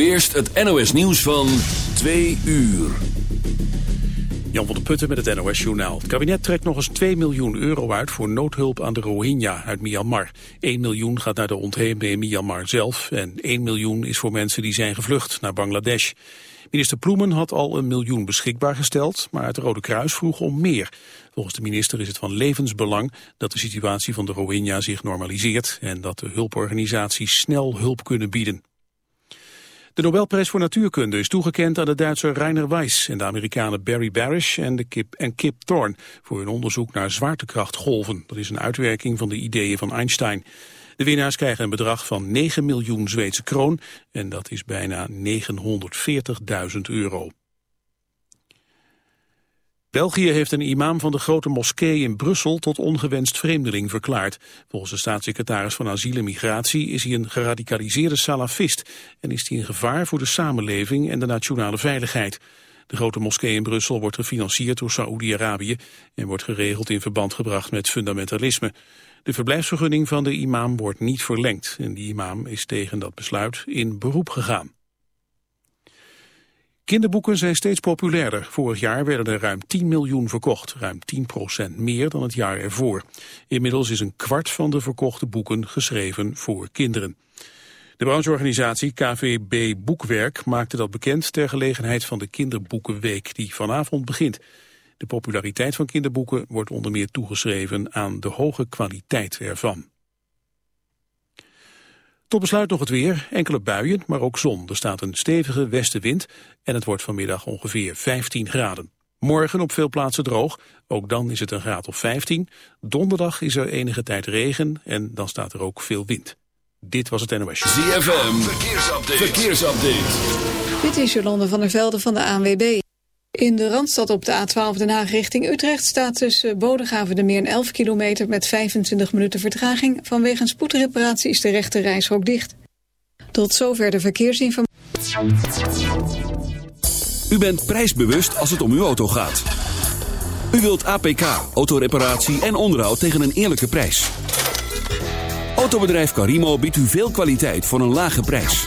Eerst het NOS nieuws van 2 uur. Jan van der Putten met het NOS Journaal. Het kabinet trekt nog eens 2 miljoen euro uit voor noodhulp aan de Rohingya uit Myanmar. 1 miljoen gaat naar de ontheemden in Myanmar zelf en 1 miljoen is voor mensen die zijn gevlucht naar Bangladesh. Minister Ploemen had al een miljoen beschikbaar gesteld, maar het Rode Kruis vroeg om meer. Volgens de minister is het van levensbelang dat de situatie van de Rohingya zich normaliseert en dat de hulporganisaties snel hulp kunnen bieden. De Nobelprijs voor Natuurkunde is toegekend aan de Duitser Rainer Weiss en de Amerikanen Barry Barish en, de Kip, en Kip Thorne voor hun onderzoek naar zwaartekrachtgolven. Dat is een uitwerking van de ideeën van Einstein. De winnaars krijgen een bedrag van 9 miljoen Zweedse kroon en dat is bijna 940.000 euro. België heeft een imam van de grote moskee in Brussel tot ongewenst vreemdeling verklaard. Volgens de staatssecretaris van Asiel en Migratie is hij een geradicaliseerde salafist en is hij een gevaar voor de samenleving en de nationale veiligheid. De grote moskee in Brussel wordt gefinancierd door Saoedi-Arabië en wordt geregeld in verband gebracht met fundamentalisme. De verblijfsvergunning van de imam wordt niet verlengd en die imam is tegen dat besluit in beroep gegaan. Kinderboeken zijn steeds populairder. Vorig jaar werden er ruim 10 miljoen verkocht, ruim 10% meer dan het jaar ervoor. Inmiddels is een kwart van de verkochte boeken geschreven voor kinderen. De brancheorganisatie KVB Boekwerk maakte dat bekend ter gelegenheid van de Kinderboekenweek die vanavond begint. De populariteit van kinderboeken wordt onder meer toegeschreven aan de hoge kwaliteit ervan. Tot besluit nog het weer, enkele buien, maar ook zon. Er staat een stevige westenwind en het wordt vanmiddag ongeveer 15 graden. Morgen op veel plaatsen droog, ook dan is het een graad of 15. Donderdag is er enige tijd regen en dan staat er ook veel wind. Dit was het NOS. ZFM, verkeersupdate. verkeersupdate. Dit is Jolande van der Velde van de ANWB. In de Randstad op de A12 Den Haag richting Utrecht staat tussen Bodegraven de Meer 11 kilometer met 25 minuten vertraging. Vanwege een spoedreparatie is de rechte reishok dicht. Tot zover de verkeersinformatie. U bent prijsbewust als het om uw auto gaat. U wilt APK, autoreparatie en onderhoud tegen een eerlijke prijs. Autobedrijf Carimo biedt u veel kwaliteit voor een lage prijs.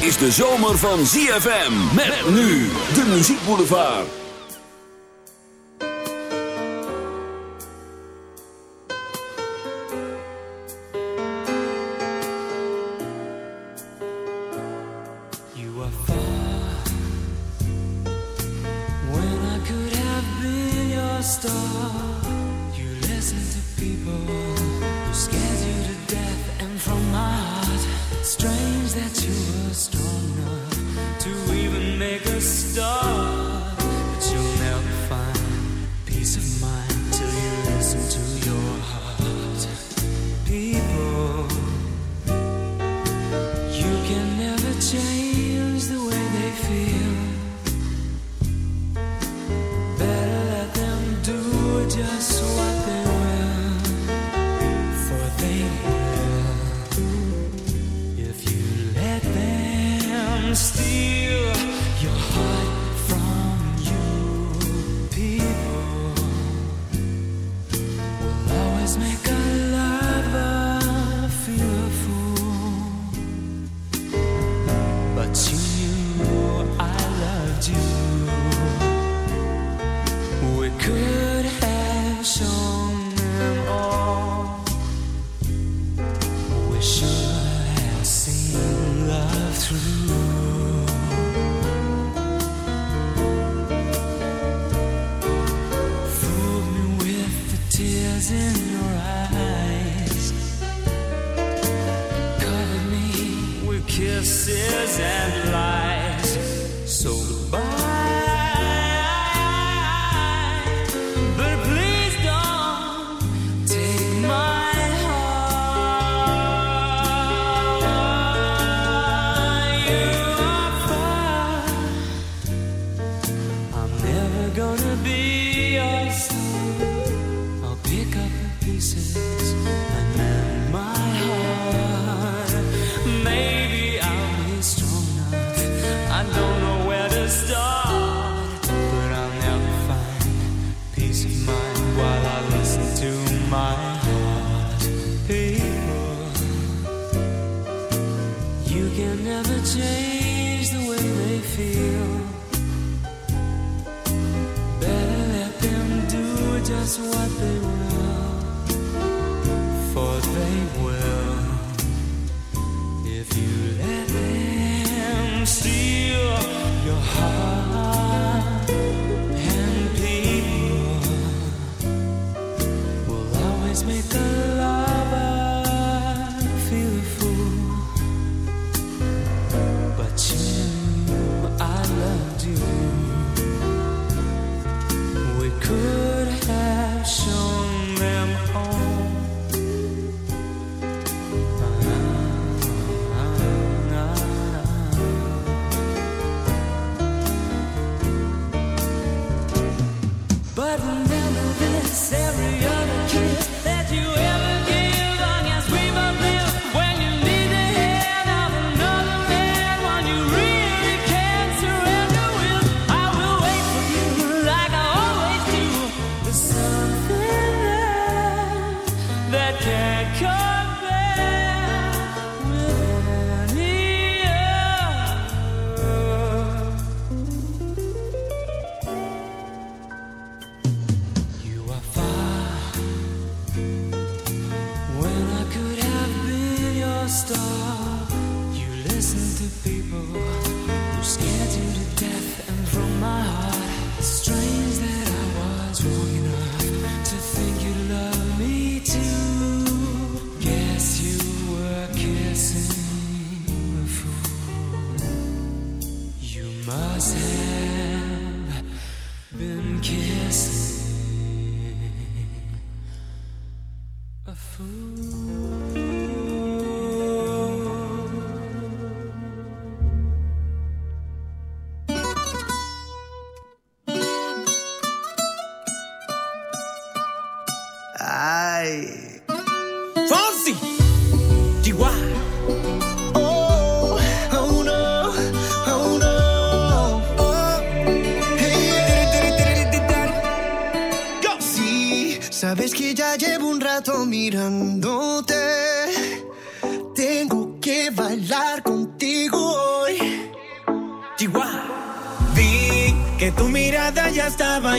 Is de zomer van ZFM. Met nu de muziekboulevard. You are far when I could have been your star.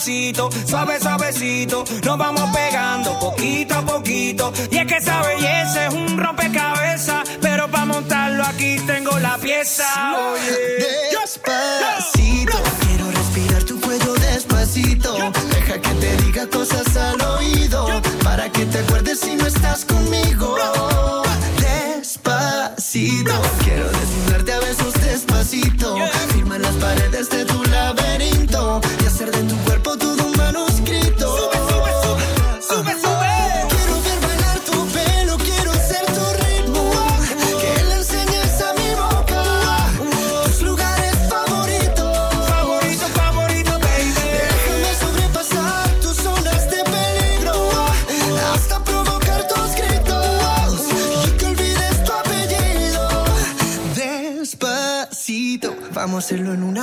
suave suavecito, nos vamos pegando poquito a poquito. Y es que esa belleza es un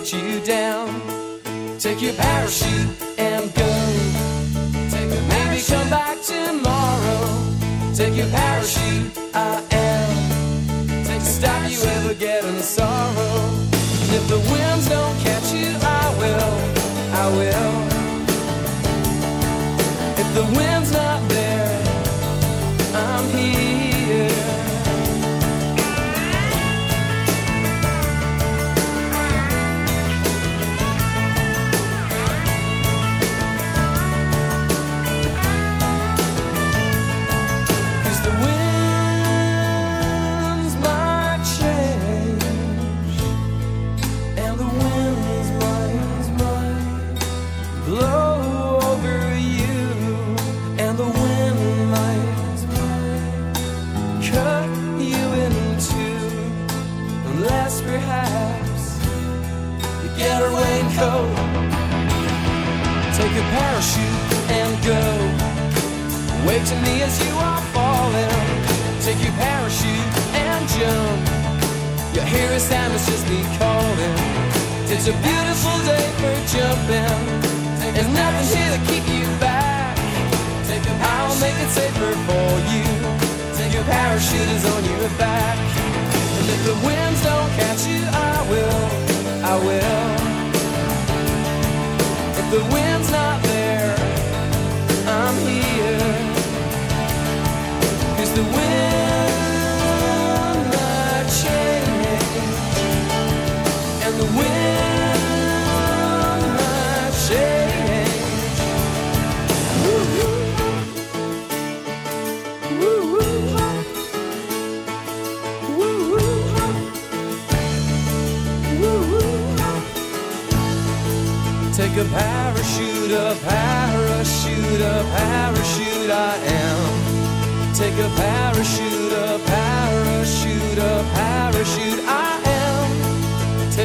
Let you down. Take your parachute and go. Take a Maybe come back tomorrow. Take your parachute, I am Take to stop you ever getting sorrow. And if the winds don't catch you, I will, I will. If the wind's not there,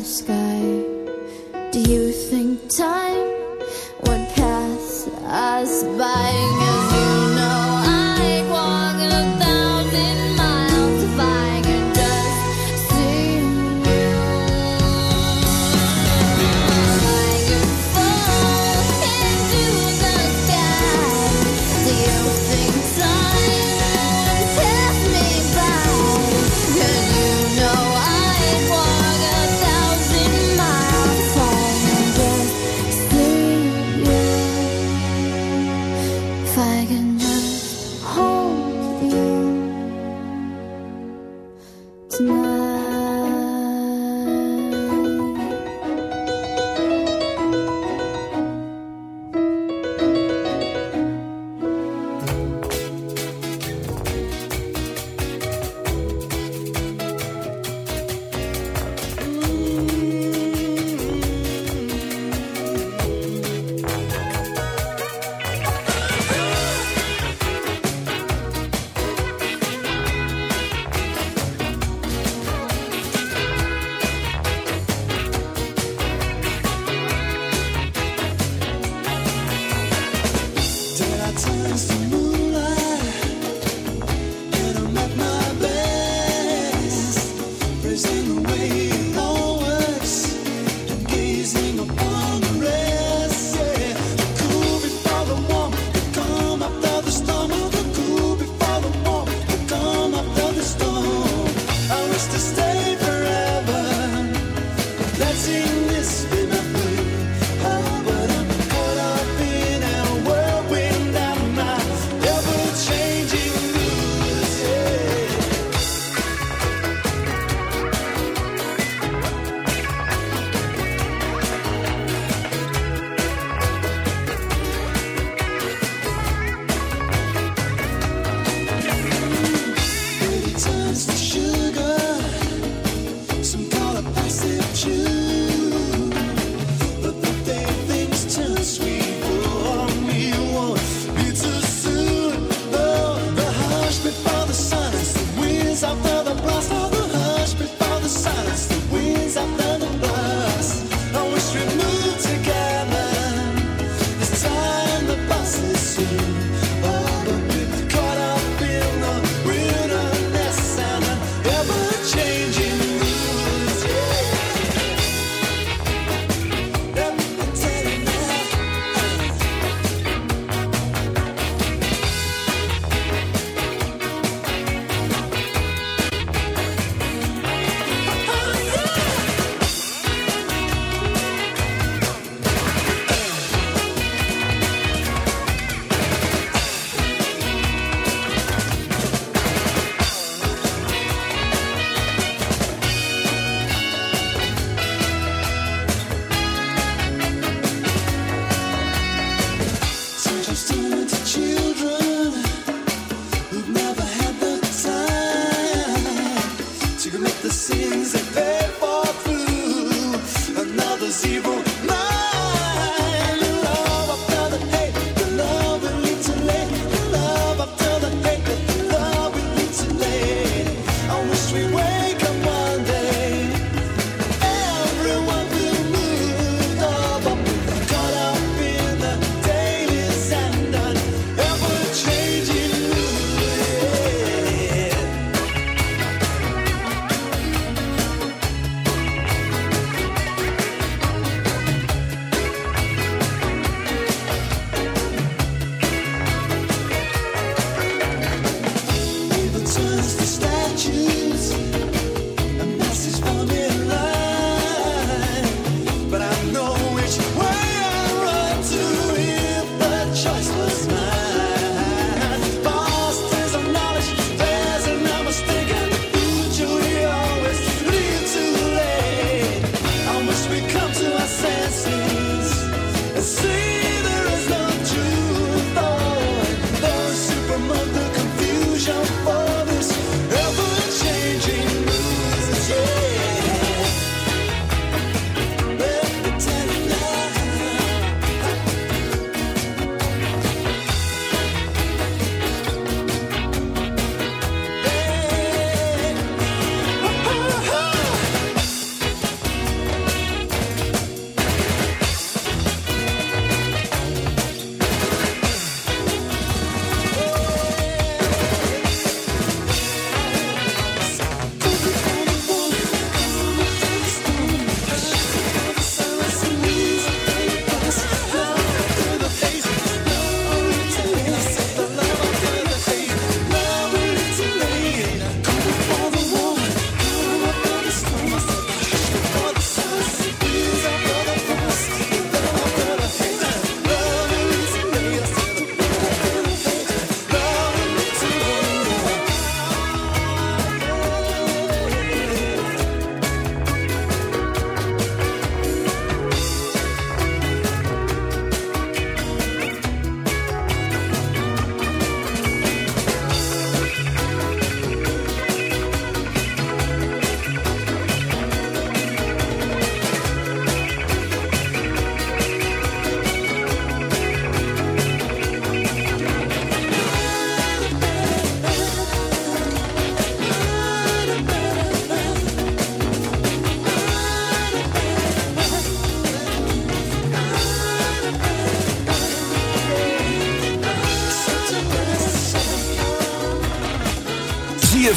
sky. Do you sing this in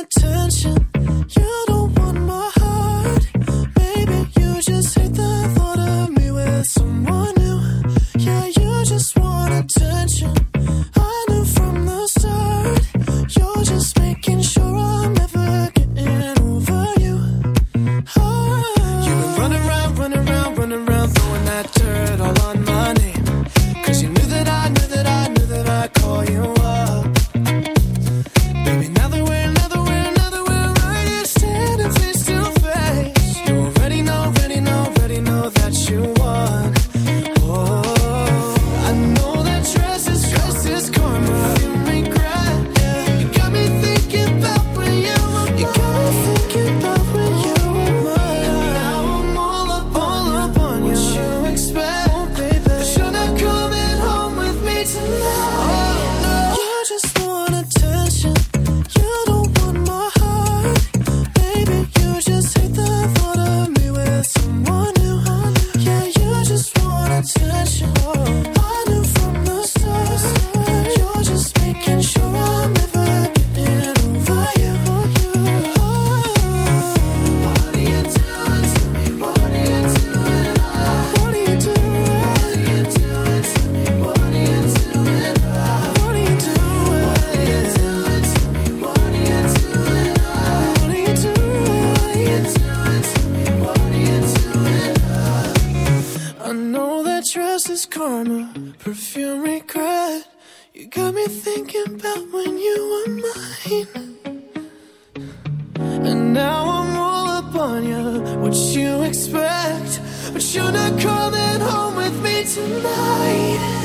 Attention. Tonight.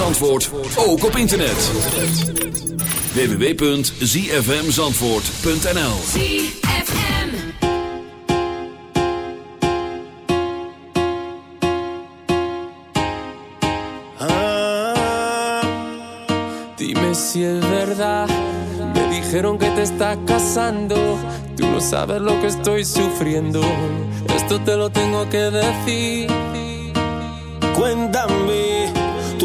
Zandvoort ook op internet. www.zfmzandvoort.nl ah, Dime si es verdad. Me dijeron que te está casando. Tú no sabes lo que estoy sufriendo. Esto te lo tengo que decir.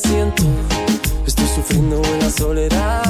siento. Estoy sufriendo en la soledad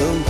some